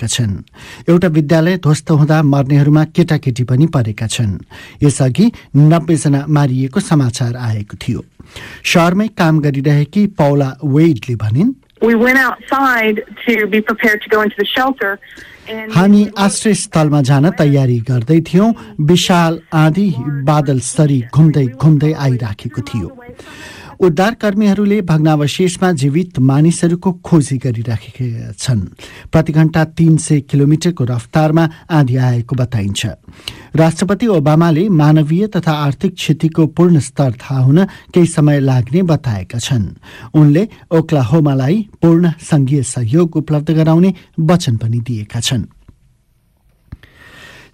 बताएका छन्। एउटा विद्यालय ध्वस्त हुँदा मर्नेहरूमा केटाकेटी पनि परेका छन्। यसअघि नब्बेजना मारिएको समाचार आएको थियो। शहरमै काम गरिरहेकी पौला वेडले भनिन् हामी आश्रय स्थलमा जान तयारी गर्दै थियौं। विशाल आँधी बादल सरी घुम्दै घुम्दै आइराखेको थियो। उद्धारकर्मीहरूले भग्नावशेषमा जीवित मानिसहरूको खोजी गरिराखेका छन्। प्रति घण्टा तीन सय किलोमिटरको रफ्तारमा आँधी आएको बताइन्छ। राष्ट्रपति ओबामाले मानवीय तथा आर्थिक क्षतिको पूर्ण स्तर थाहा हुन केही समय लाग्ने बताएका छन्। उनले ओक्लाहोमालाई पूर्ण संघीय सहयोग उपलब्ध गराउने वचन पनि दिएका छन्।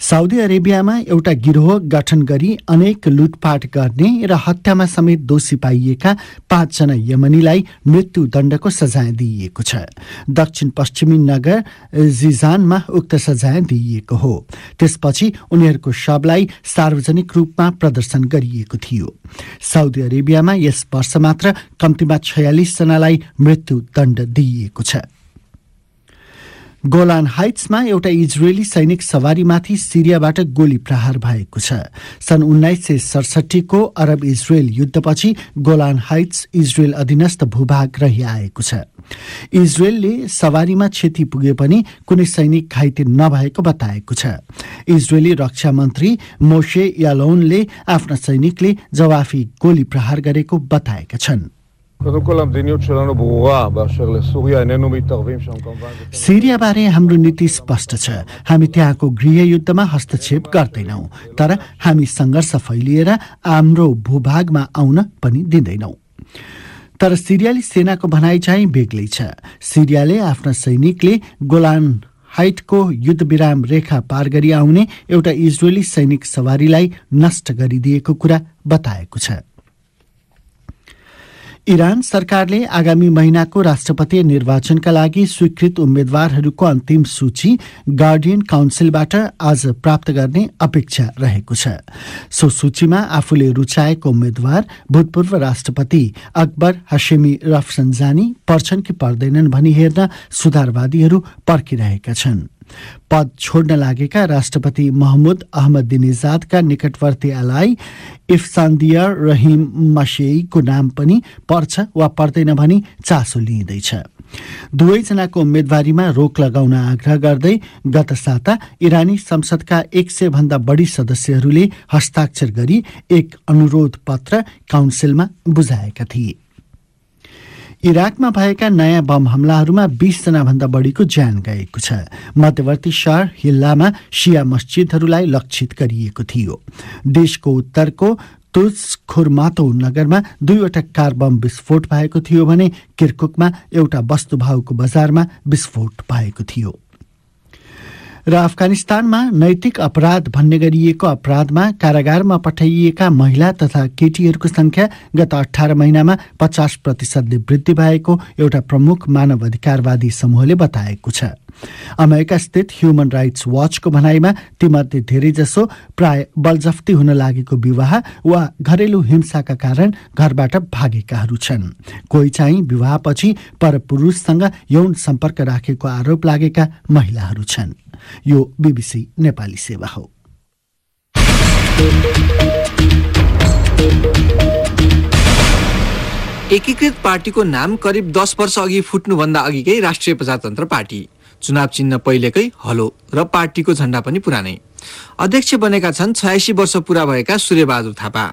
साउदी अरेबियामा एउटा गिरोह गठन गरी अनेक लुटपाट गर्ने र हत्यामा समेत दोषी पाइएका पाँचजना यमनीलाई मृत्युदण्डको सजाय दिइएको छ। दक्षिण पश्चिमी नगर जिजानमा उक्त सजाय दिइएको हो। त्यसपछि उनीहरूको शवलाई सार्वजनिक रूपमा प्रदर्शन गरिएको थियो। साउदी अरेबियामा यस वर्ष मात्र कम्तीमा छयालिस जनालाई मृत्युदण्ड दिइएको छ। गोलान हाइट्समा एउटा इजरायली सैनिक सवारीमाथि सिरियाबाट गोली प्रहार भएको छ। सन् उन्नाइस सय सडसठीको अरब इजरायल युद्धपछि गोलान हाइट्स इजरायल अधीनस्थ भूभाग रहिआएको छ। इजरायलले सवारीमा क्षति पुगे पनि कुनै सैनिक घाइते नभएको बताएको छ। इजरायली रक्षा मन्त्री मोशे यालोनले आफ्ना सैनिकले जवाफी गोली प्रहार गरेको बताएका छन्। קודם כל המדיניות שלנו ברורה באשר לסוריה, איננו מתערבים שם כמובן. सिरियाबारे हाम्रो नीति स्पष्ट छ हामी त्यहाँको गृह युद्धमा हस्तक्षेप गर्दैनौँ तर हामी सङ्घर्ष फैलिएर हाम्रो भूभागमा आउन पनि दिँदैनौँ तर सिरियाली सेनाको भनाइ चाहिँ बेग्लै छ सिरियाले आफ्ना सैनिकले गोलान हाइटको युद्ध विराम रेखा पार गरी आउने एउटा इजरायली सैनिक सवारीलाई नष्ट गरिदिएको कुरा बताएको छ इरान सरकारले आगामी महिनाको राष्ट्रपति निर्वाचनका लागि स्वीकृत उम्मेद्वारहरूको अन्तिम सूची गार्डियन काउन्सिलबाट आज प्राप्त गर्ने अपेक्षा रहेको छ। सो सूचीमा आफूले रुचाएको उम्मेद्वार भूतपूर्व राष्ट्रपति अकबर हसेमी रफसन्जानी पर्छन् कि पर्दैनन् भनी हेर्न सुधारवादीहरू पर्खिरहेका छन्। पद छोड्न लागेका राष्ट्रपति महमुद निकटवर्ती एलाई इफ्सान्दियर रहिम मसेईको नाम पनि पर्छ वा पर्दैन भनी चासो लिइँदैछ। दुवैजनाको उम्मेदवारीमा रोक लगाउन आग्रह गर्दै गत साता इरानी संसदका एक सय भन्दा बढी सदस्यहरूले हस्ताक्षर गरी एक अनुरोध पत्र काउन्सिलमा बुझाएका थिए। इराकमा भएका नयाँ बम हमलाहरूमा बीसजना भन्दा बढीको ज्यान गएको छ। मध्यवर्ती शहर हिल्लामा सिया मस्जिदहरूलाई लक्षित गरिएको थियो। देशको उत्तरको खुरमातो नगरमा दुईवटा कार बम विस्फोट भएको थियो भने किर्कुकमा एउटा वस्तुभावको बजारमा विस्फोट भएको थियो। र अफगानिस्तानमा नैतिक अपराध भन्ने गरिएको अपराधमा कारागारमा पठाइएका महिला तथा केटीहरूको संख्या गत अठार महिनामा पचास प्रतिशतले वृद्धि भएको एउटा प्रमुख मानव अधिकारवादी समूहले बताएको छ। अमेरिका स्थित ह्युमन राइट्स वाचको भनाइमा तीमध्ये धेरैजसो प्राय बलजफ्ती हुन लागेको विवाह वा घरेलु हिंसाका कारण घरबाट भागेकाहरू छन्। कोही चाहिँ विवाहपछि परपुरुषसँग यौन सम्पर्क राखेको आरोप लागेका महिलाहरू छन्। यो बीबीसी नेपाली सेवा हो। एकीकृत पार्टीको नाम करिब दस वर्ष अघि फुट्नुभन्दा अघिकै राष्ट्रिय प्रजातन्त्र पार्टी। चुनाव चिन्ह पहिलेकै हलो र पार्टीको झण्डा पनि पुरानै। अध्यक्ष बनेका छन् छयासी वर्ष पुरा भएका सूर्यबहादुर थापा।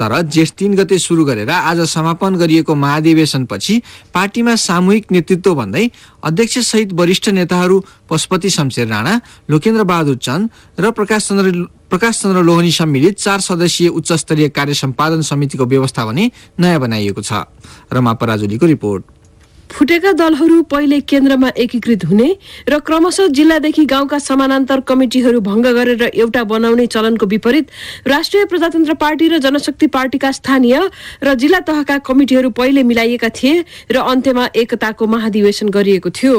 तर जेठ तिन गते सुरु गरेर आज समापन गरिएको महाधिवेशनपछि पार्टीमा सामूहिक नेतृत्व भन्दै अध्यक्ष सहित वरिष्ठ नेताहरू पशुपति शमशेर राणा लोकेन्द्र बहादुर चन्द र प्रकाश चन्द्र प्रकाश चन्द्र लोहनी सम्मिलित चार सदस्यीय उच्च स्तरीय कार्य सम्पादन समितिको व्यवस्था भने नयाँ बनाइएको छ। रमा पराजुलीको रिपोर्ट। फुटेका दलहरू पहिले केन्द्रमा एकीकृत हुने र क्रमशः जिल्लादेखि गाउँका समानान्तर कमिटीहरू भङ्ग गरेर एउटा बनाउने चलनको विपरीत राष्ट्रिय प्रजातन्त्र पार्टी र जनशक्ति पार्टीका स्थानीय र जिल्ला तहका कमिटीहरू पहिले मिलाइएका थिए र अन्त्यमा एकताको महाधिवेशन गरिएको थियो।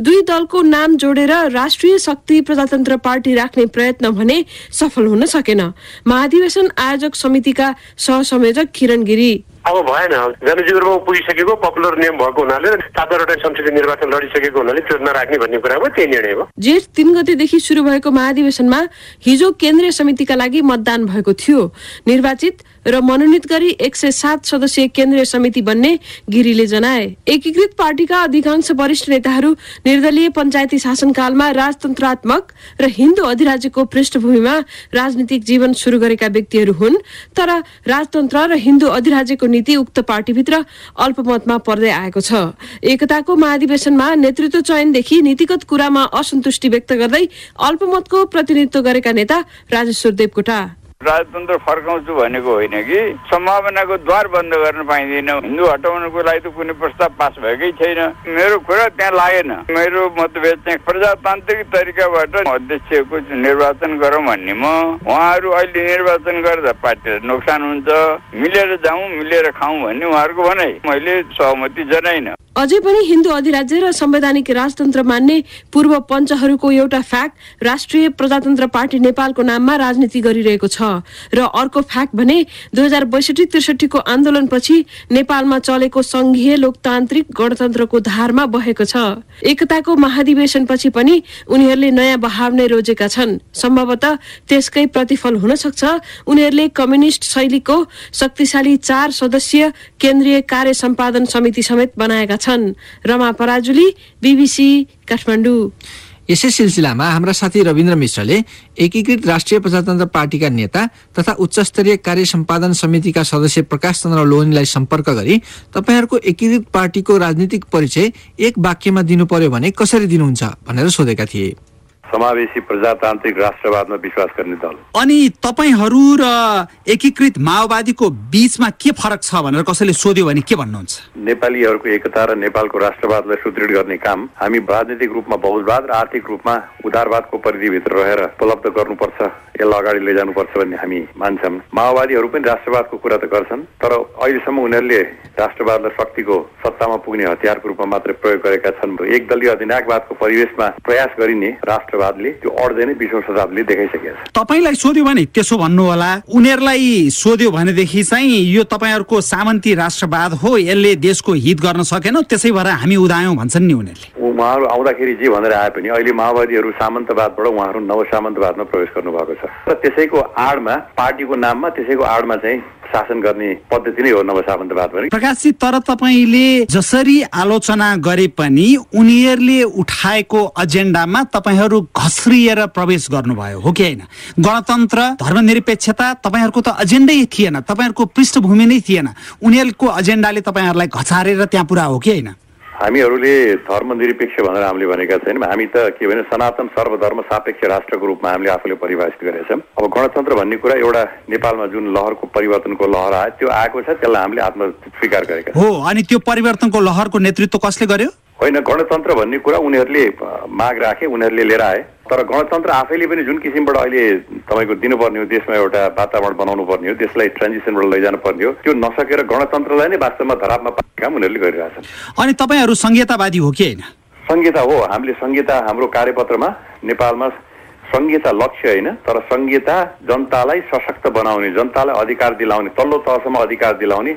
दुई दलको नाम जोडेर राष्ट्रिय शक्ति प्रजातन्त्र पार्टी राख्ने प्रयत्न भने सफल हुन सकेन। महाधिवेशन आयोजक समितिका सहसंयोजक किरण गिरी। अब भएन। जनजीवनमा पुगिसकेको पपुलर नियम भएको हुनाले सातवटा संसदीय निर्वाचन लडिसकेको हुनाले त्यो नराख्ने भन्ने कुरामा त्यही निर्णय हो। जेठ तीन गतेदेखि सुरु भएको महाधिवेशनमा हिजो केन्द्रीय समितिका लागि मतदान भएको थियो। निर्वाचित र मनोनित गरी एक सय सात सदस्यीय केन्द्रीय समिति बन्ने गिरीले जनाए। एकीकृत पार्टीका अधिकांश वरिष्ठ नेताहरू निर्दलीय पञ्चायती शासनकालमा राजतन्त्रात्मक र हिन्दू अधिराज्यको पृष्ठभूमिमा राजनीतिक जीवन सुरु गरेका व्यक्तिहरू हुन् तर राजतन्त्र र हिन्दू अधिराज्यको नीति उक्त पार्टीभित्र अल्पमतमा पर्दै आएको छ। एकताको महाधिवेशनमा नेतृत्व चयनदेखि नीतिगत कुरामा असन्तुष्टि व्यक्त गर्दै अल्पमतको प्रतिनिधित्व गरेका नेता राजेश्वर देवकोटा। राजतन्त्र फर्काउँछु भनेको होइन कि? सम्भावनाको द्वार बन्द गर्न पाइँदैन। हिन्दू हटाउनुको लागि त कुनै प्रस्ताव पास भएकै छैन। मेरो कुरा त्यहाँ लागेन। मेरो मतभेद चाहिँ प्रजातान्त्रिक तरिकाबाट अध्यक्षको निर्वाचन गरौँ भन्नेमा उहाँहरू अहिले निर्वाचन गर्दा पार्टीलाई नोक्सान हुन्छ। मिलेर जाउँ मिलेर खाउँ भन्ने उहाँहरूको भनाइ। मैले सहमति जनाइन। अझै पनि हिन्दू अधिराज्य र संवैधानिक राजतन्त्र मान्ने पूर्व पञ्चहरूको एउटा फ्याक राष्ट्रिय प्रजातन्त्र पार्टी नेपालको नाममा राजनीति गरिरहेको छ। र अर्को फ्याक भने दुई हजार बैसठी त्रिसठीको आन्दोलनपछि नेपालमा चलेको संघीय लोकतान्त्रिक गणतन्त्रको धारमा बहेको छ। एकताको महाधिवेशनपछि पनि उनीहरूले नयाँ बहाव नै रोजेका छन्। सम्भवतः त्यसकै प्रतिफल हुन सक्छ। उनीहरूले कम्युनिस्ट शैलीको शक्तिशाली चार सदस्यीय केन्द्रीय कार्य सम्पादन समिति समेत बनाएका छन्। रमा पराजुली बिबिसी काठमाडौँ। यसै सिलसिलामा हाम्रा साथी रविन्द्र मिश्रले एकीकृत राष्ट्रिय प्रजातन्त्र पार्टीका नेता तथा उच्चस्तरीय कार्य सम्पादन समितिका सदस्य प्रकाश चन्द्र लोहनीलाई सम्पर्क गरी तपाईँहरूको एकीकृत पार्टीको राजनीतिक परिचय एक वाक्यमा दिनु पर्यो भने कसरी दिनुहुन्छ भनेर सोधेका थिए। समावेशी प्रजातान्त्रिक राष्ट्रवादमा विश्वास गर्ने दल। अनि तपाईँहरू र एकीकृत माओवादीको बीचमा के फरक छ भनेर कसैले सोध्यो भने के भन्नुहुन्छ? नेपालीहरूको एकता र नेपालको राष्ट्रवादलाई सुदृढ गर्ने काम हामी राजनीतिक रूपमा बहुलवाद र आर्थिक रूपमा उदारवादको परिधिभित्र रहेर उपलब्ध गर्नुपर्छ। यसलाई अगाडि लैजानुपर्छ भन्ने हामी मान्छौँ। माओवादीहरू पनि राष्ट्रवादको कुरा त गर्छन् तर अहिलेसम्म उनीहरूले राष्ट्रवादलाई शक्तिको सत्तामा पुग्ने हतियारको रूपमा मात्रै प्रयोग गरेका छन्। एक दलीय अधिनायकवादको परिवेशमा प्रयास गरिने राष्ट्रवादले त्यो अड्दै नै बिसौँ शताब्दीले देखाइसकेको छ। तपाईँलाई सोध्यो भने त्यसो भन्नु होला उनीहरूलाई सोध्यो भनेदेखि चाहिँ यो तपाईँहरूको सामन्ती राष्ट्रवाद हो यसले देशको हित गर्न सकेन त्यसै भएर हामी उदायौँ भन्छन् नि उनीहरूले। उहाँहरू आउँदाखेरि जे भनेर आए पनि अहिले माओवादीहरू सामन्तवादबाट उहाँहरू नव सामन्तवादमा प्रवेश गर्नुभएको छ। र त्यसैको आडमा पार्टीको नाममा त्यसैको आडमा चाहिँ शासन गर्ने पद्धति नै हो नव सामन्तवाद भने प्रकाशजी तर तपाईँले जसरी आलोचना गरे पनि उनीहरूले उठाएको एजेन्डामा तपाईँहरू घस्रिएर प्रवेश गर्नुभयो हो कि होइन? गणतन्त्र धर्मनिरपेक्षता तपाईँहरूको त एजेन्डै थिएन तपाईँहरूको पृष्ठभूमि नै थिएन। उनीहरूको एजेन्डाले तपाईँहरूलाई घचारेर त्यहाँ पुरा हो कि होइन? हामीहरूले धर्मनिरपेक्ष भनेर हामीले भनेका छैनौँ। हामी त के भने सनातन सर्वधर्म सापेक्ष राष्ट्रको रूपमा हामीले आफूले परिभाषित गरेका छौँ। अब गणतन्त्र भन्ने कुरा एउटा नेपालमा जुन लहरको परिवर्तनको लहर आयो त्यो आएको छ त्यसलाई हामीले आत्म स्वीकार गरेका हो अनि त्यो परिवर्तनको लहरको नेतृत्व कसले गर्यो? होइन गणतन्त्र भन्ने कुरा उनीहरूले माग राखे उनीहरूले लिएर आए। तर गणतन्त्र आफैले पनि जुन किसिमबाट अहिले तपाईँको दिनुपर्ने हो देशमा एउटा वातावरण बनाउनु पर्ने हो त्यसलाई ट्रान्जिसनबाट लैजानु पर्ने हो त्यो नसकेर गणतन्त्रलाई नै वास्तवमा धरापमा पार्ने काम उनीहरूले गरिरहेछन्। अनि तपाईँहरू संहितावादी हो कि होइन? संहिता हो हामीले संहिता हाम्रो कार्यपत्रमा नेपालमा संहिता लक्ष्य होइन तर संहिता जनतालाई सशक्त बनाउने जनतालाई अधिकार दिलाउने तल्लो तहसम्म अधिकार दिलाउने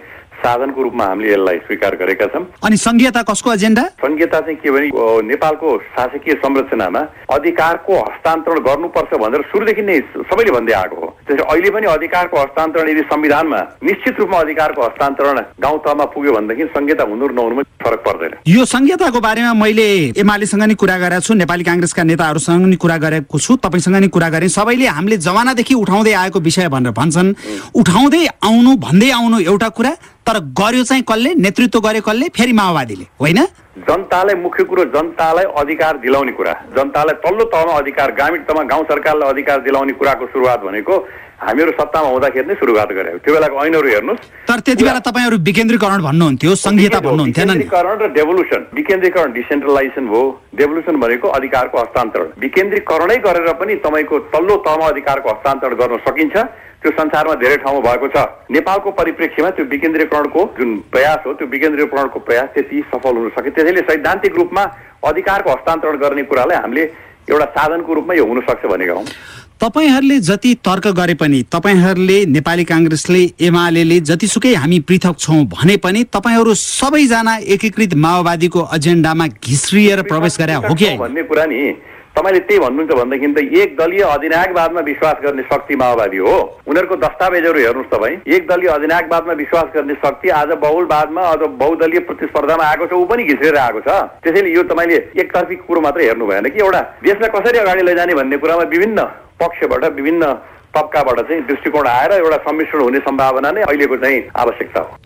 साधनको रूपमा हामीले यसलाई स्वीकार गरेका छौँ। अनि संघीयता कसको एजेन्डा? संघीयता चाहिँ के भने नेपालको शासकीय संरचनामा अधिकारको हस्तान्तरण गर्नुपर्छ भनेर सुरुदेखि नै सबैले भन्दै आएको हो। त्यसरी अहिले पनि अधिकारको हस्तान्तरण यदि संविधानमा निश्चित रूपमा अधिकारको हस्तान्तरण गाउँ तहमा पुग्यो भनेदेखि संहिता हुनु र नहुनुमा फरक पर्दैन। यो संहिताको बारेमा मैले एमालेसँग नि कुरा गरेको छु नेपाली काङ्ग्रेसका नेताहरूसँग नि कुरा गरेको छु तपाईँसँग नि कुरा गरेँ। सबैले हामीले जमानादेखि उठाउँदै आएको विषय भनेर भन्छन्। उठाउँदै आउनु भन्दै आउनु एउटा कुरा तर गर्यो चाहिँ कसले? नेतृत्व गर्यो कसले? फेरि माओवादीले होइन? जनतालाई मुख्य कुरो जनतालाई अधिकार दिलाउने कुरा। जनतालाई तल्लो तहमा अधिकार ग्रामीण तहमा गाउँ सरकारलाई अधिकार दिलाउने कुराको सुरुवात भनेको हामीहरू सत्तामा हुँदाखेरि नै सुरुवात गरेको त्यो बेलाको ऐनहरू हेर्नुहोस्। तर त्यति बेला तपाईँहरू विकेन्द्रीकरण भन्नुहुन्थ्यो संहिता भन्नुहुन्थेन विकेन्द्रीकरण र डेभोल्युसन विकेन्द्रीकरण डिसेन्ट्रलाइजेसन हो। डेभोल्युसन भनेको अधिकारको हस्तान्तरण। विकेन्द्रीकरणै गरेर पनि तपाईँको तल्लो तहमा अधिकारको हस्तान्तरण गर्न सकिन्छ। त्यो संसारमा धेरै ठाउँमा भएको छ। नेपालको परिप्रेक्ष्यमा त्यो विकेन्द्रीकरणको जुन प्रयास हो त्यो विकेन्द्रीकरणको प्रयास त्यति सफल हुन सके त्यसैले सैद्धान्तिक रूपमा अधिकारको हस्तान्तरण गर्ने कुरालाई हामीले एउटा साधनको रूपमा यो हुन सक्छ भनेका हौँ। तपाईँहरूले जति तर्क गरे पनि तपाईँहरूले नेपाली काङ्ग्रेसले एमाले जतिसुकै हामी पृथक छौँ भने पनि तपाईँहरू सबैजना एकीकृत माओवादीको एजेन्डामा घिस्रिएर प्रवेश गरे हो कि? भन्ने कुरा नि तपाईँले त्यही भन्नुहुन्छ भनेदेखि त एक दलीय अधिनायकवादमा विश्वास गर्ने शक्ति माओवादी हो। उनीहरूको दस्तावेजहरू हेर्नुहोस् तपाईँ। एक दलीय अधिनायकवादमा विश्वास गर्ने शक्ति आज बहुलवादमा अझ बहुदलीय प्रतिस्पर्धामा आएको छ ऊ पनि घिसेर आएको छ। त्यसैले यो तपाईँले एकतर्फी कुरो मात्रै हेर्नु भएन कि एउटा। देशलाई कसरी अगाडि लैजाने भन्ने कुरामा विभिन्न पक्षबाट विभिन्न तबकाबाट चाहिँ दृष्टिकोण आएर एउटा सम्मिश्रण हुने सम्भावना नै अहिलेको चाहिँ आवश्यकता हो।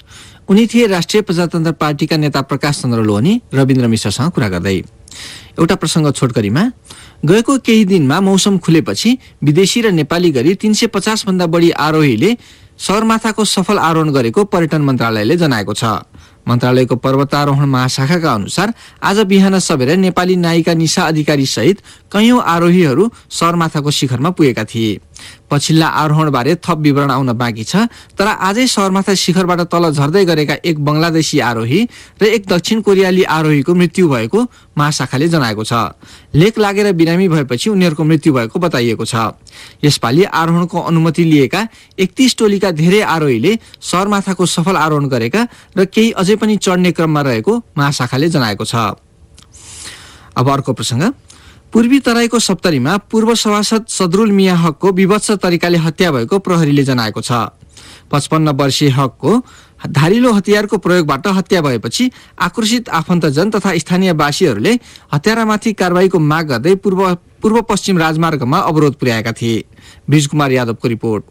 उनी थिए राष्ट्रिय प्रजातन्त्र पार्टीका नेता प्रकाश चन्द्र लोहनी रविन्द्र मिश्रसँग कुरा गर्दै। एउटा प्रसङ्ग छोटकरीमा गएको केही दिनमा मौसम खुलेपछि विदेशी र नेपाली गरी तीन सय पचास भन्दा बढी आरोहीले सगरमाथाको सफल आरोहण गरेको पर्यटन मन्त्रालयले जनाएको छ। मन्त्रालयको पर्वतारोहण महाशाखाका अनुसार आज बिहान सबेर नेपाली नायिका निशा अधिकारी सहित कैयौं आरोहीहरू सगरमाथाको शिखरमा पुगेका थिए। पछिल्ला आरोहणबारे थप विवरण आउन बाँकी छ तर आजै सगरमाथा शिखरबाट तल झर्दै गरेका एक बंगलादेशी आरोही र एक दक्षिण कोरियाली आरोहीको मृत्यु भएको महाशाखाले जनाएको छ। लेक लागेर बिरामी भएपछि उनीहरूको मृत्यु भएको बताइएको छ। यसपालि आरोहणको अनुमति लिएका एकतिस टोलीका धेरै आरोहीले सगरमाथाको सफल आरोहण गरेका र केही अझै पनि चढ्ने क्रममा रहेको महाशाखाले जनाएको छ। अब अर्को प्रसङ्ग। पूर्वी तराईको सप्तरीमा पूर्व सभासद सदरुल मिया हकको विभत्स तरिकाले हत्या भएको प्रहरीले जनाएको छ। पचपन्न वर्षीय हकको धारिलो हतियारको प्रयोगबाट हत्या भएपछि आक्रोशित आफन्तजन तथा स्थानीयवासीहरूले हत्यारामाथि कारवाहीको माग गर्दै पूर्व पूर्व पश्चिम राजमार्गमा अवरोध पुर्याएका थिए। ब्रिजकुमार यादवको रिपोर्ट।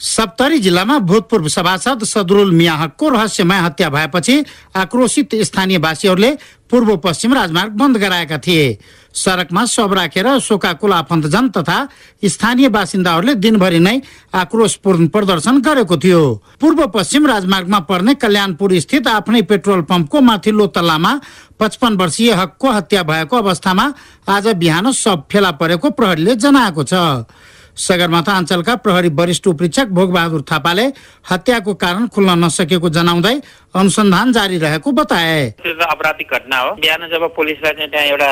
सप्तरी जिल्लामा भूतपूर्व सभासद सदरुल मियाहकको रहस्यमय हत्या भएपछि आक्रोशित स्थानीयवासीहरूले पूर्व पश्चिम राजमार्ग बन्द गराएका थिए। सडकमा शव राखेर शोकाकुल आफन्तजन तथा स्थानीय बासिन्दाहरूले दिनभरि नै आक्रोशपूर्ण प्रदर्शन गरेको थियो। पूर्व पश्चिम राजमार्गमा पर्ने कल्याणपुर स्थित आफ्नै पेट्रोल पम्पको माथिल्लो तल्लामा पचपन वर्षीय हकको हत्या भएको अवस्थामा आज बिहान शव फेला परेको प्रहरीले जनाएको छ। सगरमाथा अञ्चलका प्रहरी वरिष्ठ उपरीक्षक भोगबहादुर थापाले हत्याको कारण खुल्न नसकेको जनाउँदै अनुसन्धान जारी रहेको बताए। अपराधिक घटना हो। बिहान जब पुलिसलाई चाहिँ त्यहाँ एउटा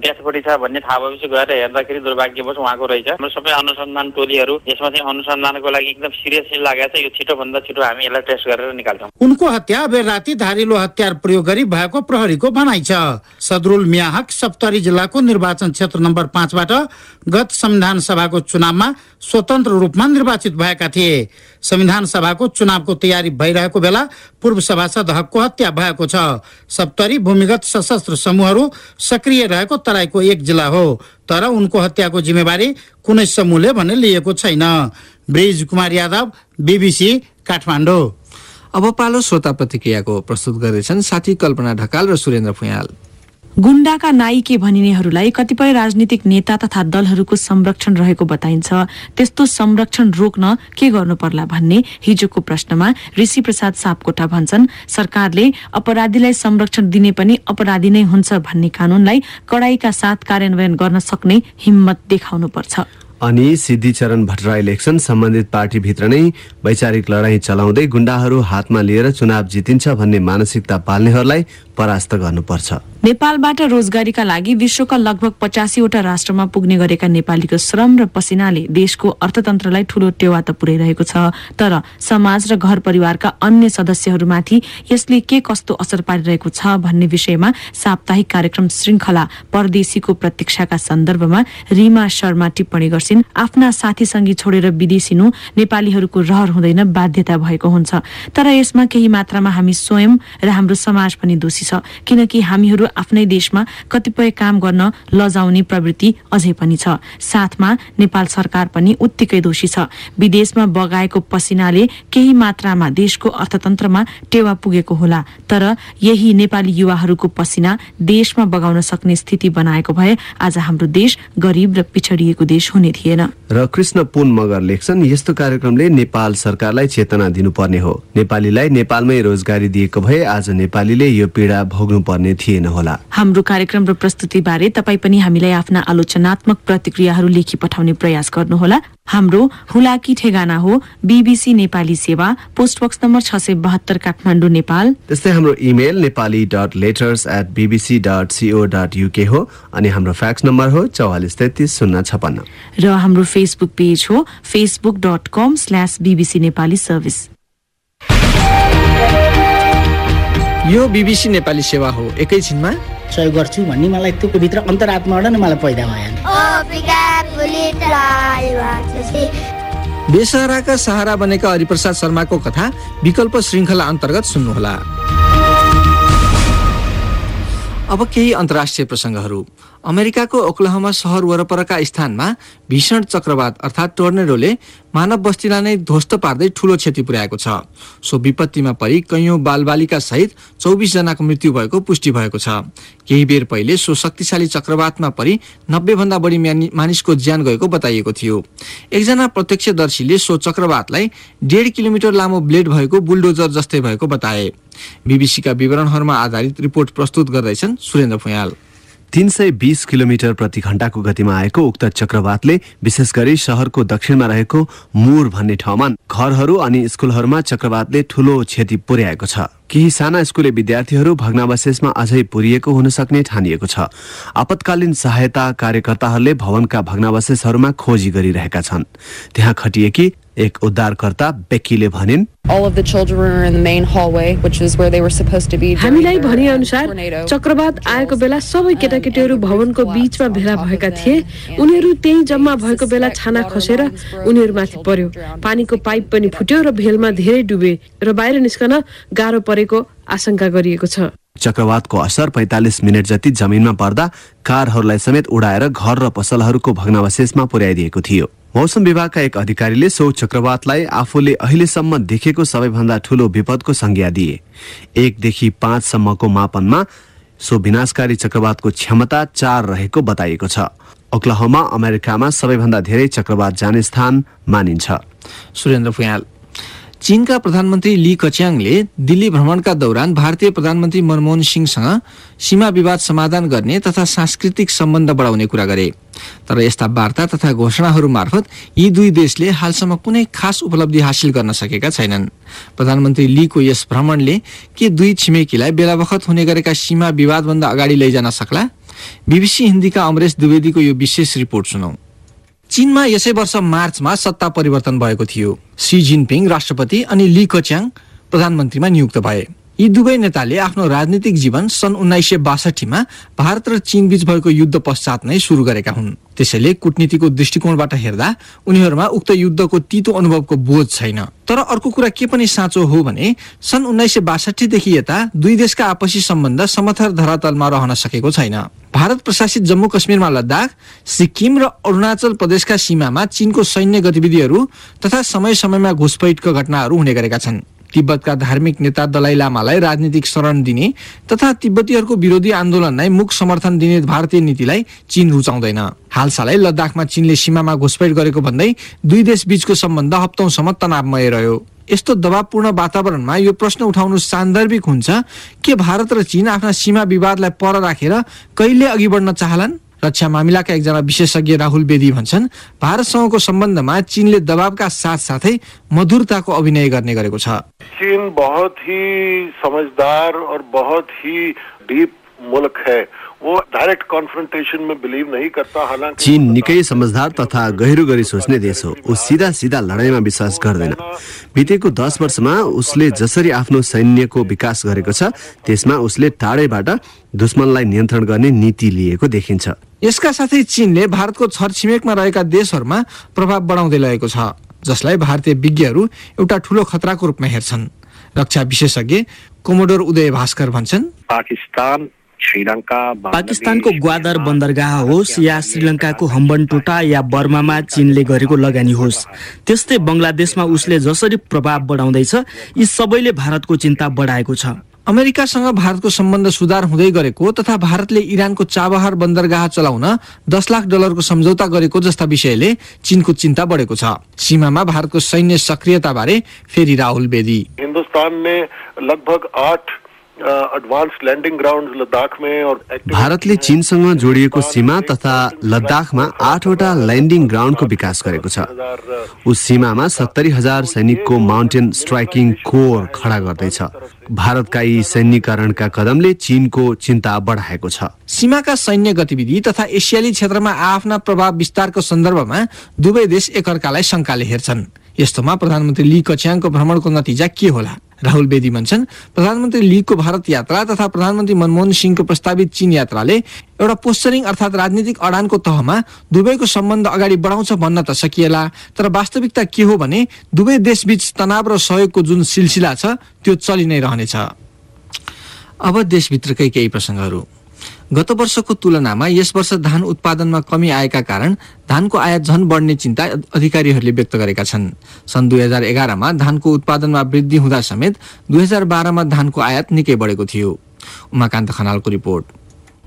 डेथ बोडी छ भन्ने थाहा भएपछि गएर हेर्दाखेरि दुर्भाग्यवश उहाँको रहेछ। हाम्रो सबै अनुसन्धान टोलीहरू यसमा चाहिँ अनुसन्धानको लागि एकदम सिरियसली लागेको छ। यो छिटो भन्दा छिटो हामी यसलाई टेस्ट गरेर निकाल्छौँ। उनको हत्या बेर राति धारिलो हतियार प्रयोग गरी भएको प्रहरीको भनाइ छ। सदरुल मियाहक सप्तरी जिल्लाको निर्वाचन क्षेत्र नम्बर पाँचबाट गत संविधान सभाको चुनावमा स्वतन्त्र रूपमा निर्वाचित भएका थिए। संविधान सभाको चुनावको तयारी भइरहेको बेला पूर्व सभासद हकको हत्या भएको छ। सप्तरी भूमिगत सशस्त्र समूहहरू सक्रिय रहेको तराईको एक जिल्ला हो। तर उनको हत्याको जिम्मेवारी कुनै समूहले भने लिएको छैन। ब्रिज कुमार यादव बिबिसी काठमाडौँ। अब पालो श्रोता प्रतिक्रियाको प्रस्तुत गर्दैछन् साथी कल्पना ढकाल र सुरेन्द्र फुयाल गुण्डाका नायिके भनिनेहरूलाई कतिपय राजनीतिक नेता तथा दलहरूको संरक्षण रहेको बताइन्छ। त्यस्तो संरक्षण रोक्न के गर्नु पर्ला भन्ने हिजोको प्रश्नमा ऋषि प्रसाद सापकोटा भन्छन् सरकारले अपराधीलाई संरक्षण दिने पनि अपराधी नै हुन्छ भन्ने कानूनलाई कडाईका साथ कार्यान्वयन गर्न सक्ने हिम्मत देखाउनु पर्छ अनि सिद्धिचरण भट्टराई इलेक्सन सम्बन्धित पार्टीभित्र नै वैचारिक लडाईँ चलाउँदै गुण्डाहरू हातमा लिएर चुनाव जितिन्छ भन्ने मानसिकता पाल्नेहरूलाई परास्त गर्नुपर्छ। नेपालबाट रोजगारीका लागि विश्वका लगभग पचासीवटा राष्ट्रमा पुग्ने गरेका नेपालीको श्रम र पसिनाले देशको अर्थतन्त्रलाई ठूलो टेवा त पुर्याइरहेको छ। तर समाज र घर परिवारका अन्य सदस्यहरूमाथि यसले के कस्तो असर पारिरहेको छ भन्ने विषयमा साप्ताहिक कार्यक्रम श्रृङ्खला परदेशीको प्रतीक्षाका सन्दर्भमा रिमा शर्मा टिप्पणी गर्छिन्। आफ्ना साथी सङ्गी छोडेर विदेशिनु नेपालीहरूको रहर हुँदैन बाध्यता भएको हुन्छ। तर यसमा केही मात्रामा हामी स्वयं र हाम्रो समाज पनि दोषी छ। किनकि हामीहरू आफ्नै देशमा कतिपय काम गर्न लजाउने प्रवृत्ति अझै पनि छ। साथमा नेपाल सरकार पनि उत्तिकै दोषी छ। विदेशमा बगाएको पसिनाले केही मात्रामा देशको अर्थतन्त्रमा टेवा पुगेको होला। तर यही नेपाली युवाहरूको पसिना देशमा बगाउन सक्ने स्थिति बनाएको भए आज हाम्रो देश गरिब र पिछडिएको देश हुने थिएन। र कृष्ण पुन मगर लेख्छन् यस्तो कार्यक्रमले नेपाल सरकारलाई चेतना दिनुपर्ने हो। नेपालीलाई नेपालमै रोजगारी दिएको भए आज नेपालीले यो पीडा भोग्नु पर्ने थिएन होला। हाम्रो कार्यक्रम र प्रस्तुति बारे तपाईँ पनि हामीलाई आफ्ना आलोचनात्मक प्रतिक्रियाहरू लेखी पठाउने प्रयास गर्नुहोला। हाम्रो हुलाकी ठेगाना हो बीबीसी नेपाली सेवा पोस्ट बक्स नम्बर छ सय बहत्तर काठमाडौँ नेपाल। त्यस्तै हाम्रो email Nepali dot letters at BBC dot co dot UK हो अनि हाम्रो फ्याक्स नम्बर हो चौवालिस तेत्तिस शून्य छपन्न। र हाम्रो फेसबुक पेज हो Facebook dot com slash BBC Nepali service यो बिबिसी नेपाली सेवा हो। एकैछिनमा सहयोग गर्छु भन्ने मलाई त्यो भित्र अन्तरात्माबाट नै मलाई पैदा भयो बेसहाराका सहारा बनेका हरिप्रसाद शर्माको कथा विकल्प श्रृङ्खला अन्तर्गत सुन्नुहोला। अब केही अन्तर्राष्ट्रिय प्रसङ्गहरू। अमेरिकाको ओक्लाहमा सहर वरपरका स्थानमा भीषण चक्रवात अर्थात् टोर्नेडोले मानव बस्तीलाई नै ध्वस्त पार्दै ठूलो क्षति पुर्याएको छ। सो विपत्तिमा परि कैयौं बालबालिका सहित चौबिस जनाको मृत्यु भएको पुष्टि भएको छ। केही बेर पहिले सो शक्तिशाली चक्रवातमा परि नब्बे भन्दा बढी मानि- मानिसको ज्यान गएको बताइएको थियो। एकजना प्रत्यक्षदर्शीले सो चक्रवातलाई डेढ किलोमिटर लामो ब्लेड भएको बुलडोजर जस्तै भएको बताए। बीबीसीका विवरणहरूमा आधारित रिपोर्ट प्रस्तुत गर्दैछन् सुरेन्द्र फुयाल तीन सय बिस किलोमिटर प्रति घण्टाको गतिमा आएको उक्त चक्रवातले विशेष गरी शहरको दक्षिणमा रहेको मुर भन्ने ठाउँमा घरहरू अनि स्कुलहरूमा चक्रवातले ठूलो क्षति पुर्याएको छ। केही साना स्कुले विद्यार्थीहरू भग्नावशेषमा अझै पुरिएको हुन सक्ने ठानिएको छ। आपतकालीन सहायता कार्यकर्ताहरूले भवनका भग्नावशेषहरूमा खोजी गरिरहेका छन्। त्यहाँ खटिएकी एक उद्धारकर्ता बेक्कीले भनिन् All of the children were in the main hallway, which is where they were supposed to be. during हामीलाई भने अनुसार. चक्रवात आएको बेला सबै केटाकेटीहरू भवनको बीचमा भेला भएका थिए। उनीहरू त्यही जम्मा भएको बेला छाना खसेर उनीहरूमाथि पर्यो। पानीको पाइप पनि फुट्यो र भेलमा धेरै डुबे। र बाहिर निस्कन गाह्रो परेको आशंका गरिएको छ। चक्रवातको असर 45 मिनट जति जमिनमा पर्दा कारहरूलाई समेत उडाएर घर र पसलहरूको भग्नावशेषमा पुर्याइदिएको थियो। मौसम विभागका एक अधिकारीले सो चक्रवातलाई आफूले अहिलेसम्म देखेको सबैभन्दा ठूलो विपदको संज्ञा दिए। एकदेखि पाँचसम्मको मापनमा सो विनाशकारी चक्रवातको क्षमता चार रहेको बताइएको छ। ओक्लाहोमा अमेरिकामा सबैभन्दा धेरै चक्रवात जाने स्थान मानिन्छ। सुरेन्द्र फुयाल। चीनका प्रधानमन्त्री ली कच्याङले दिल्ली भ्रमणका दौरान भारतीय प्रधानमन्त्री मनमोहन सिंहसँग सीमा विवाद समाधान गर्ने तथा सांस्कृतिक सम्बन्ध बढाउने कुरा गरे। तर यस्ता वार्ता तथा घोषणाहरू मार्फत यी दुई देशले हालसम्म कुनै खास उपलब्धि हासिल गर्न सकेका छैनन्। प्रधानमन्त्री लीको यस भ्रमणले के दुई छिमेकीलाई बेलाबखत हुने गरेका सीमा विवादभन्दा अगाडि लैजान सक्ला? बीबीसी हिन्दीका अमरेश द्विवेदीको यो विशेष रिपोर्ट सुनौ। चीनमा यसै वर्ष मार्चमा सत्ता परिवर्तन भएको थियो। सी जिनपिङ राष्ट्रपति अनि ली कच्याङ प्रधानमन्त्रीमा नियुक्त भए। यी दुवै नेताले आफ्नो राजनीतिक जीवन सन् उन्नाइस सय बासठीमा भारत र चीन बीच भएको युद्ध पश्चात नै सुरु गरेका हुन्। त्यसैले कूटनीतिको दृष्टिकोणबाट हेर्दा उनीहरूमा उक्त युद्धको तितो अनुभवको बोझ छैन। तर अर्को कुरा के पनि साँचो हो भने सन् उन्नाइस सय बासठीदेखि यता दुई देशका आपसी सम्बन्ध समथर धरातलमा रहन सकेको छैन। भारत प्रशासित जम्मू कश्मीरमा लद्दाख सिक्किम र अरुणाचल प्रदेशका सीमामा चीनको सैन्य गतिविधिहरू तथा समय समयमा घुसपैठका घटनाहरू हुने गरेका छन्। तिब्बतका धार्मिक नेता दलाइ लामालाई राजनीतिक शरण दिने तथा तिब्बतीहरूको विरोधी आन्दोलनलाई मुख समर्थन दिने भारतीय नीतिलाई चीन रुचाउँदैन। हालसालै लद्दाखमा चीनले सीमामा घुसपैठ गरेको भन्दै दुई देश बीचको सम्बन्ध हप्तौंसम्म तनावमय रह्यो। यस्तो दबावपूर्ण वातावरणमा यो प्रश्न उठाउनु सान्दर्भिक हुन्छ के भारत र चीन आफ्ना सीमा विवादलाई पर राखेर कहिले अघि बढ्न चाहलान्? रक्षा मामिलाका एकजना विशेषज्ञ राहुल बेदी भन्छन् भारतसँगको सम्बन्धमा चीनले दबावका साथसाथै मधुरताको अभिनय गर्ने गरेको छ। चीन बहुत ही समझदार और बहुत ही डीप मुल्क है। वो डायरेक्ट कॉन्फ्रंटेशन में बिलीव नहीं करता हालांकि चीन निकै समझदार तथा गहिरो गरी सोच्ने देश हो। ऊ सिधा सिधा लडाइँमा विश्वास गर्दैन बितेको दस वर्षमा उसले जसरी आफ्नो सैन्यको विकास गरेको छ त्यसमा उसले टाढैबाट दुश्मनलाई नियन्त्रण गर्ने नीति लिएको देखिन्छ। यसका साथै चीनले भारतको छरछिमेकमा रहेका देशहरूमा प्रभाव बढाउँदै लगेको छ जसलाई भारतीय विज्ञहरू एउटा ठूलो खतराको रूपमा हेर्छन्। रक्षा विशेषज्ञ कोमोडोर उदय भास्कर भन्छन् पाकिस्तान श्रीलङ्का पाकिस्तानको ग्वादर बन्दरगाह होस् या श्रीलङ्काको हम्बनटोटा या बर्मामा चीनले गरेको लगानी होस्। त्यस्तै बङ्गलादेशमा उसले जसरी प्रभाव बढाउँदैछ यी सबैले भारतको चिन्ता बढाएको छ। अमेरिकासँग भारतको सम्बन्ध सुधार हुँदै गरेको तथा भारतले इरानको चाबहार बन्दरगाह चलाउन दस लाख डलरको सम्झौता गरेको जस्ता विषयले चीनको चिन्ता बढेको छ। सीमामा भारतको सैन्य सक्रियता बारे फेरि राहुल बेदी। हिंदुस्तान ने लगभग आठ भारतले चीनसँग जोडिएको सीमा तथा लद्दाखमा आठवटा ल्यान्डिङ ग्राउन्डको विकास गरेको छ। उस सीमामा सत्तरी हजार सैनिकको माउन्टेन स्ट्राइकिङ कोर खडा गर्दैछ। भारतका यी सैन्यकरणका कदमले चीनको चिन्ता बढाएको छ। सीमाका सैन्य गतिविधि तथा एसियाली क्षेत्रमा आफ्ना प्रभाव विस्तारको सन्दर्भमा दुवै देश एकअर्कालाई शङ्काले हेर्छन्। यस्तोमा प्रधानमन्त्री ली कच्याङको भ्रमणको नतिजा के होला? राहुल बेदी भन्छन् प्रधानमन्त्री लीको भारत यात्रा तथा प्रधानमन्त्री मनमोहन सिंहको प्रस्तावित चीन यात्राले एउटा पोस्टरिङ अर्थात् राजनीतिक अडानको तहमा दुवैको सम्बन्ध अगाडि बढाउँछ भन्न त सकिएला। तर वास्तविकता के हो भने दुवै देशबीच तनाव र सहयोगको जुन सिलसिला छ त्यो चलि नै रहनेछ। अब देशभित्रकै केही प्रसङ्गहरू। गत वर्षको तुलनामा यस वर्ष धान उत्पादनमा कमी आएका कारण धानको आयात झन बढ्ने चिन्ता अधिकारीहरूले व्यक्त गरेका छन्। सन् दुई हजार एघारमा धानको उत्पादनमा वृद्धि हुँदा समेत दुई हजार बाह्रमा धानको आयात निकै बढेको थियो। उमाकान्त खनालको रिपोर्ट।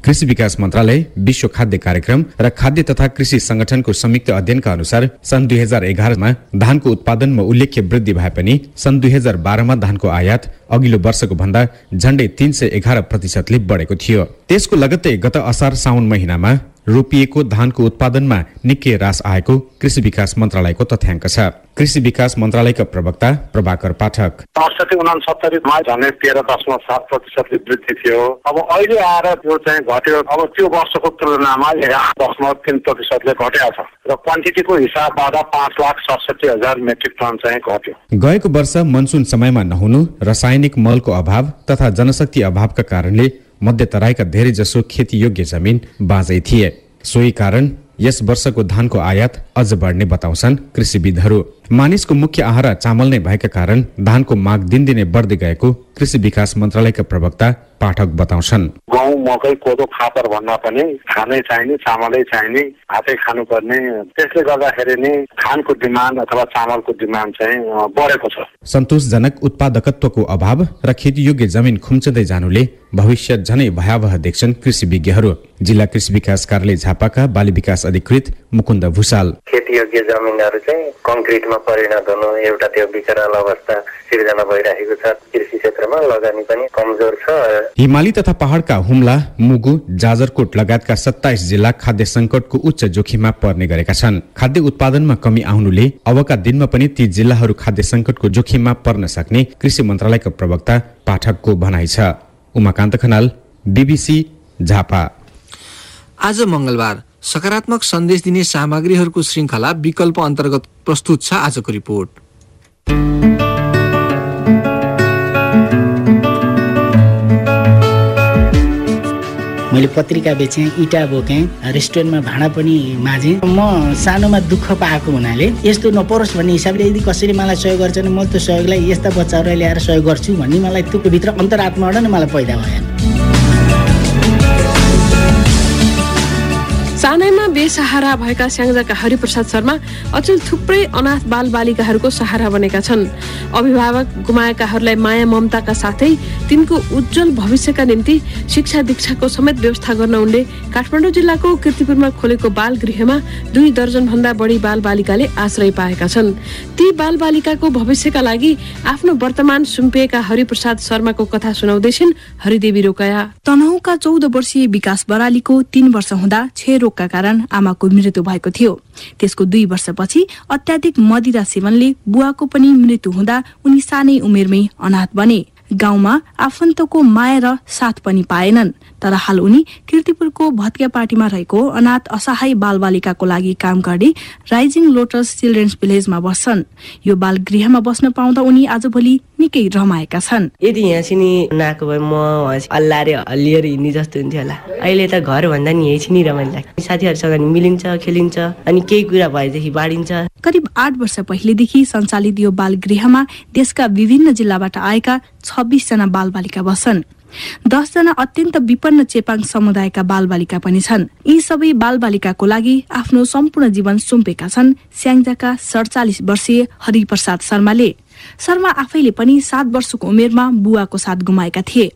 कृषि विकास मन्त्रालय विश्व खाद्य कार्यक्रम र खाद्य तथा कृषि संगठनको संयुक्त अध्ययनका अनुसार सन् दुई हजार एघारमा धानको उत्पादनमा उल्लेख्य वृद्धि भए पनि सन् दुई हजार बाह्रमा धानको आयात अघिल्लो वर्षको भन्दा झण्डै तीन सय एघार प्रतिशतले बढेको थियो। त्यसको लगत्तै गत असार साउन महिनामा रोपिएको धानको उत्पादनमा निकै रास आएको कृषि विकास मन्त्रालयको तथ्याङ्क छ। कृषि विकास मन्त्रालयका प्रवक्ता प्रभाकर पाठक। अडसठी उनासत्तरीमा झन्डै तेह्र दशमलव सात प्रतिशतले वृद्धि थियो। अब अहिले आएर त्यो चाहिँ घट्यो। अब त्यो वर्षको तुलनामा एघार दशमलव तिन प्रतिशतले घटेको छ। र क्वान्टिटीको हिसाबबाट पाँच लाख सडसठी हजार मेट्रिक टन चाहिँ घट्यो। गएको वर्ष मनसुन समयमा नहुनु रासायनिक मलको अभाव तथा जनशक्ति अभावका कारणले मध्य तराईका धेरै जसो खेतीयोग्य जमिन बाँझै थिए। सोही कारण यस वर्षको धानको आयात अझ बढ्ने बताउँछन् कृषिविदहरू। मानिसको मुख्य आहार चामल नै भएका कारण धानको माग दिनदिनै बढ्दै गएको कृषि विकास मन्त्रालयका प्रवक्ता पाठक बताउँछन्। गहुँ मकै कोदो फापर भन्दा पनि खानै चाहिने चामलै चाहिने भातै खानुपर्ने त्यसले गर्दाखेरि नै धानको डिमान्ड अथवा चामलको डिमान्ड चाहिँ बढेको छ। सन्तोषजनक उत्पादकत्वको अभाव र खेतीयोग्य जमिन खुम्चदै जानुले भविष्य झनै भयावह देख्छन् कृषि विज्ञहरू जिल्ला कृषि विकास कार्यालय झापाका बाली विकास अधिकृत मुकुन्द भूषाल खेतीयोग्य जमिनहरू चाहिँ कङ्क्रिटमा परिणत हुनु एउटा त्यो विकराल अवस्था सिर्जना भइरहेको छ। कृषि क्षेत्रमा लगानी पनि कमजोर छ। हिमाली तथा पहाड़का हुम्ला मुगु जाजरकोट लगायतका सत्ताइस जिल्ला खाद्य संकटको उच्च जोखिममा पर्ने गरेका छन्। खाद्य उत्पादनमा कमी आउनुले अबका दिनमा पनि ती जिल्लाहरू खाद्य संकटको जोखिममा पर्न सक्ने कृषि मन्त्रालयका प्रवक्ता पाठकको भनाइ छ। उमाकान्त खनाल बिबिसी झापा। आज मंगलबार सकारात्मक सन्देश दिने सामग्रीहरूको श्रृङ्खला विकल्प अन्तर्गत प्रस्तुत छ आजको रिपोर्ट। मैले पत्रिका बेचेँ इँटा बोकेँ रेस्टुरेन्टमा भाँडा पनि माझेँ। म सानोमा दुःख पाएको हुनाले यस्तो नपरोस् भन्ने हिसाबले यदि कसैले मलाई सहयोग गर्छ भने म त्यो सहयोगलाई यस्ता बच्चाहरूलाई ल्याएर सहयोग गर्छु भन्ने मलाई त्यो भित्र अन्तरात्माबाट नै मलाई पैदा भयो सानैमा बेसहारा भएका स्याङ्जाका हरिप्रसाद शर्मा अचेल थुप्रै अनाथ बाल बालिकाहरूको सहारा बनेका छन्। अभिभावक गुमाएकाहरूलाई माया ममताका साथै तिनको उज्जवल भविष्यका निम्ति शिक्षा दीक्षाको समेत व्यवस्था गर्न उनले काठमाडौँ जिल्लाको किर्तिपुरमा खोलेको बाल गृहमा दुई दर्जन भन्दा बढी बाल बालिकाले आश्रय पाएका छन्। ती बाल बालिकाको भविष्यका लागि आफ्नो वर्तमान सुम्पिएका हरिप्रसाद शर्माको कथा सुनाउँदैछिन् हरिदेवी रोकया। तनहुका चौध वर्षीय विकास बरालीको तीन वर्ष हुँदा क्षयरोगका कारण आमाको मृत्यु भएको थियो। त्यसको दुई वर्षपछि अत्याधिक मदिरा सेवनले बुवाको पनि मृत्यु हुँदा उनी सानै उमेरमै अनाथ बने। गाउँमा आफन्तको माया र साथ पनि पाएनन्। तर हाल उनी किर्तिपुरको भत्किया पार्टीमा रहेको अनाथ असहाय बालबालिकाको लागि काम गर्ने राइजिङ लोटस चिल्ड्रेन्स भिलेजमा बस्छन्। यो बाल गृहमा बस्न पाउँदा उनी आजभोलि निकै रमाएका छन्। यदि यहाँ सिनी नआएको भए म अल्लारे हल्लिएर हिँड्ने जस्तो हुन्थ्यो होला। अहिले त घर भन्दा नि यही छिनी रमाइलो लाग्छ। साथीहरूसँग मिलिन्छ खेलिन्छ अनि केही कुरा भएदेखि बाँडिन्छ। करिब आठ वर्ष पहिलेदेखि सञ्चालित यो बाल गृहमा देशका विभिन्न जिल्लाबाट आएका छब्बिस जना बालबालिका बस्छन्। दसजना अत्यन्त विपन्न चेपाङ समुदायका बालबालिका पनि छन्। यी सबै बालबालिकाको लागि आफ्नो सम्पूर्ण जीवन सुम्पेका छन् स्याङ्जाका सडचालिस वर्षीय हरिप्रसाद शर्माले। शर्मा आफैले पनि सात वर्षको उमेरमा बुवाको साथ गुमाएका थिए।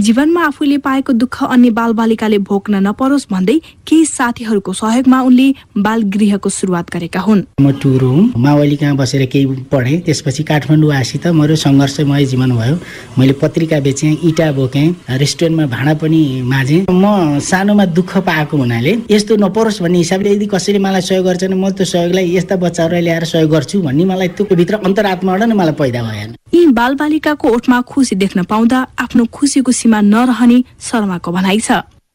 जीवनमा आफूले पाएको दुःख अन्य बालबालिकाले भोग्न नपरोस् भन्दै केही साथीहरूको सहयोगमा उनले बाल गृहको सुरुवात गरेका हुन्। म टुरो हुँ। मावली कहाँ बसेर केही पढेँ त्यसपछि काठमाडौँ त मेरो सङ्घर्षमय जीवन भयो। मैले पत्रिका बेचेँ इँटा बोकेँ रेस्टुरेन्टमा भाँडा पनि माझेँ। म सानोमा दुःख पाएको हुनाले यस्तो नपरोस् भन्ने हिसाबले यदि कसैले मलाई सहयोग गर्छ भने म त्यो सहयोगलाई यस्ता बच्चाहरूलाई ल्याएर सहयोग गर्छु भन्ने मलाई त्यो भित्र अन्तरात्माबाट नै मलाई पैदा भएन। यी बालबालिकाको ओठमा खुसी देख्न पाउँदा आफ्नो खुसीको सीमा नरहने शर्माको भनाइ छ।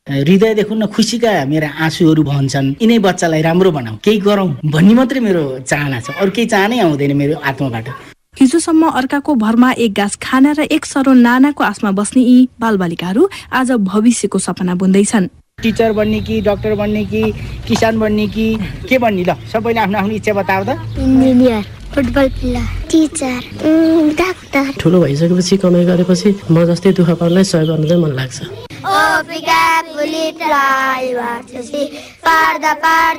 हृदयदेखि न खुसीका मेरा आँसुहरू भन्छन्। यिनै बच्चालाई राम्रो बनाऊ केही गरौँ भन्ने मात्रै मेरो चाहना छ। अरू केही चाहनै आउँदैन मेरो आत्माबाट। हिजोसम्म अर्काको भरमा एक गाँस खाना र एक सरो नानाको आसमा बस्ने यी बालबालिकाहरू आज भविष्यको सपना बुन्दैछन्। टिचर बन्ने कि डक्टर बन्ने कि किसान बन्ने कि के बन्ने ल? सबैले आफ्नो आफ्नो इच्छा बताऊ त। Engineer football player teacher doctor. ठुलो भइसकेपछि कमाइ गरेपछि म जस्तै दुःख पर्नेलाई सहयोग गर्नु चाहिँ मन लाग्छ।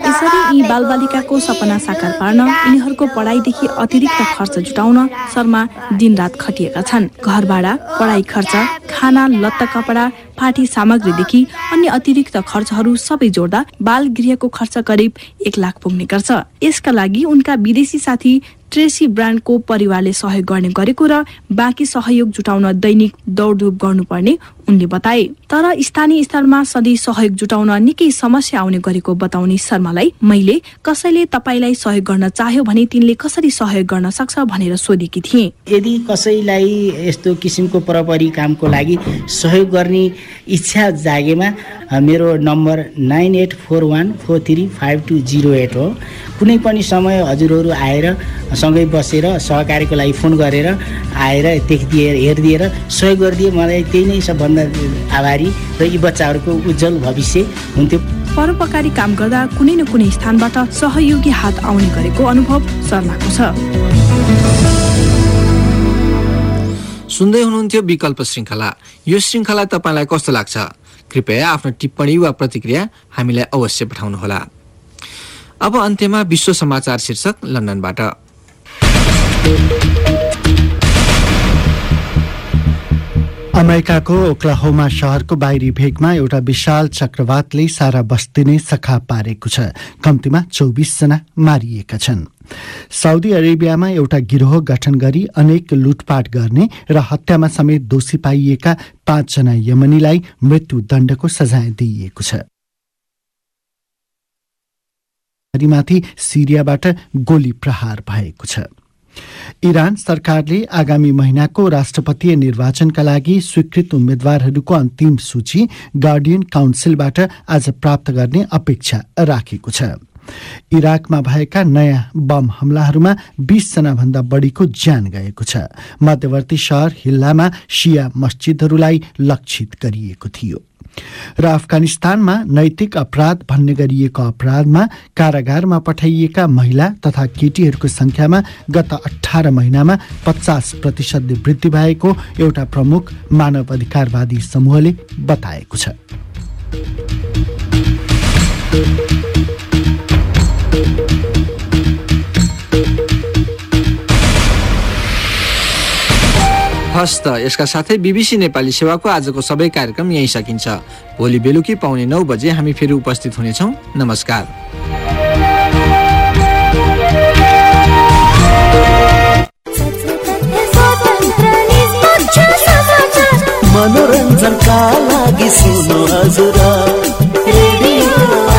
यसरी यी बालबालिकाको सपना साकार पार्न यिनीहरूको पढाइदेखि अतिरिक्त खर्च जुटाउन शर्मा दिनरात खटिएका छन्। घर भाडा पढाइ खर्च खाना लत्ता कपडा पाठी सामग्रीदेखि अन्य अतिरिक्त खर्चहरू सबै जोड्दा बाल गृहको खर्च करिब एक लाख पुग्ने गर्छ। यसका लागि उनका विदेशी साथी ट्रेसी ब्रान्डको परिवारले सहयोग गर्ने गरेको र बाँकी सहयोग जुटाउन दैनिक दौडधुप गर्नुपर्ने उनले बताए। तर स्थानीय स्तरमा सधैँ सहयोग जुटाउन निकै समस्या आउने गरेको बताउने शर्मालाई मैले कसैले तपाईँलाई सहयोग गर्न चाह्यो भने तिनले कसरी सहयोग गर्न सक्छ भनेर सोधेकी थिए। यदि कसैलाई यस्तो किसिमको प्रपरी कामको लागि सहयोग गर्ने इच्छा जागेमा मेरो number nine eight four one four three five two zero eight हो। कुनै पनि समय हजुरहरू आएर सँगै बसेर सहकार्यको लागि फोन गरेर आएर देखिदिएर हेरिदिएर सहयोग गरिदिए मलाई त्यही नै सबभन्दा आभारी र यी बच्चाहरूको उज्जवल भविष्य हुन्थ्यो। परोपकारी काम गर्दा कुनै न कुनै स्थानबाट सहयोगी हात आउने गरेको अनुभव शर्माको छ। सुन्दै हुनुहुन्थ्यो विकल्प श्रृङ्खला। यो श्रृङ्खला तपाईँलाई कस्तो लाग्छ? कृपया आफ्नो टिप्पणी वा प्रतिक्रिया हामीलाई अवश्य पठाउनुहोला। अब अन्त्यमा विश्व समाचार शीर्षक लन्डनबाट। अमेरिकाको ओक्लाहोमा शहरको बाहिरी भेगमा एउटा विशाल चक्रवातले सारा बस्ती नै सखा पारेको छ। कम्तीमा चौबिसजना मारिएका छन्। साउदी अरेबियामा एउटा गिरोह गठन गरी अनेक लुटपाट गर्ने र हत्यामा समेत दोषी पाइएका पाँचजना यमनीलाई मृत्युदण्डको सजाय दिइएको छ। सिरियाबाट गोली प्रहार भएको छ। इरान सरकारले आगामी महिनाको राष्ट्रपतीय निर्वाचनका लागि स्वीकृत उम्मेद्वारहरूको अन्तिम सूची गार्डियन काउन्सिलबाट आज प्राप्त गर्ने अपेक्षा राखेको छ। इराकमा भएका नयाँ बम हमलाहरूमा बीसजना भन्दा बढीको ज्यान गएको छ। मध्यवर्ती शहर हिल्लामा सिया मस्जिदहरूलाई लक्षित गरिएको थियो। र अफगानिस्तानमा नैतिक अपराध भन्ने गरिएको अपराधमा कारागारमा पठाइएका महिला तथा केटीहरूको संख्यामा गत अठार महिनामा पचास प्रतिशतले वृद्धि भएको एउटा प्रमुख मानव अधिकारवादी समूहले बताएको छ। हस्त यसका साथै बिबिसी नेपाली सेवाको आजको सबै कार्यक्रम यही सकिन्छ। भोलि बेलुकी पाउने नौ बजे हामी फेरि उपस्थित हुनेछौँ। नमस्कार। मनोरञ्जनका लागि सुन्नु हजुर। रेडियो।